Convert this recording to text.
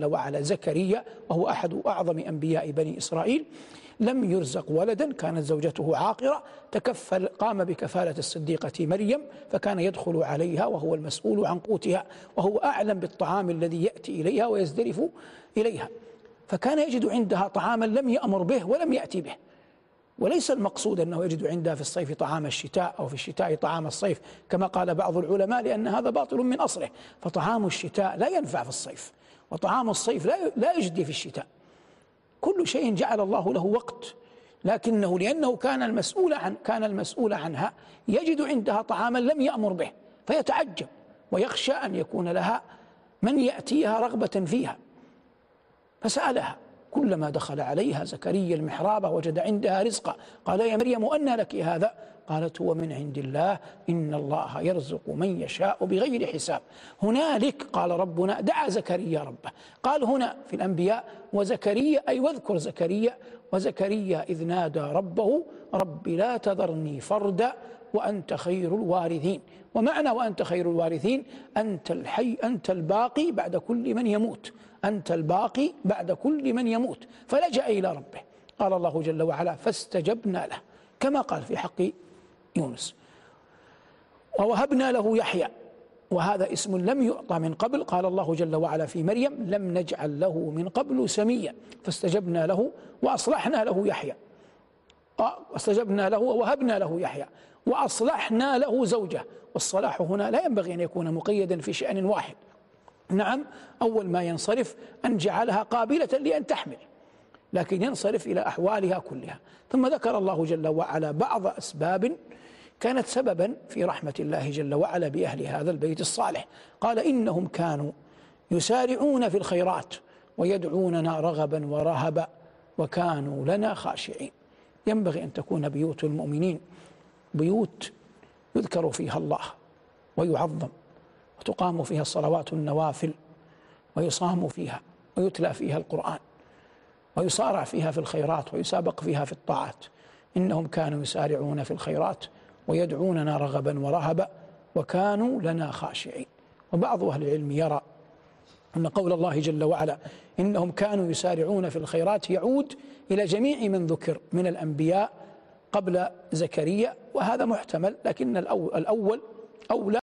جل وعلا زكريا وهو أحد أعظم أنبياء بني إسرائيل. لم يرزق ولدا كانت زوجته عاقرة. تكفل قام بكفالة الصديقة مريم فكان يدخل عليها وهو المسؤول عن قوتها وهو أعلم بالطعام الذي يأتي إليها ويزدرف إليها. فكان يجد عندها طعاما لم يأمر به ولم يأتي به. وليس المقصود أنه يجد عندها في الصيف طعام الشتاء أو في الشتاء طعام الصيف كما قال بعض العلماء لأن هذا باطل من أصله. فطعام الشتاء لا ينفع في الصيف. وطعام الصيف لا لا يجدي في الشتاء. كل شيء جعل الله له وقت لكنه لأنه كان المسؤول عن كان المسؤول عنها يجد عندها طعاما لم يأمر به فيتعجب ويخشى أن يكون لها من يأتيها رغبة فيها. فسألها كلما دخل عليها زكريا المحراب وجد عندها رزقا. قال يا مريم أنى لك هذا؟ قالت هو من عند الله إن الله يرزق من يشاء بغير حساب. هنالك قال ربنا دعا زكريا ربه. قال هنا في الأنبياء وزكريا أي واذكر زكريا وزكريا إذ نادى ربه رب لا تذرني فردا وأنت خير الوارثين. ومعنى وأنت خير الوارثين أنت الحي أنت الباقي بعد كل من يموت. أنت الباقي بعد كل من يموت. فلجأ إلى ربه. قال الله جل وعلا فاستجبنا له. كما قال في حق يونس. ووهبنا له يحيى وهذا اسم لم يعطى من قبل قال الله جل وعلا في مريم لم نجعل له من قبل سميا. فاستجبنا له وأصلحنا له يحيى. واستجبنا له ووهبنا له يحيى وأصلحنا له زوجه. والصلاح هنا لا ينبغي أن يكون مقيدا في شأن واحد. نعم أول ما ينصرف أن جعلها قابلة لأن تحمل. لكن ينصرف إلى أحوالها كلها. ثم ذكر الله جل وعلا بعض أسباب كانت سببا في رحمة الله جل وعلا بأهل هذا البيت الصالح. قال إنهم كانوا يسارعون في الخيرات ويدعوننا رغبا ورهبا وكانوا لنا خاشعين. ينبغي أن تكون بيوت المؤمنين بيوت يذكر فيها الله ويعظم وتقام فيها الصلوات النوافل ويصام فيها ويتلى فيها القرآن. ويصارع فيها في الخيرات ويسابق فيها في الطاعات. إنهم كانوا يسارعون في الخيرات ويدعوننا رغبا ورهبا وكانوا لنا خاشعين. وبعض أهل العلم يرى أن قول الله جل وعلا إنهم كانوا يسارعون في الخيرات يعود إلى جميع من ذكر من الأنبياء قبل زكريا وهذا محتمل لكن الأول أولى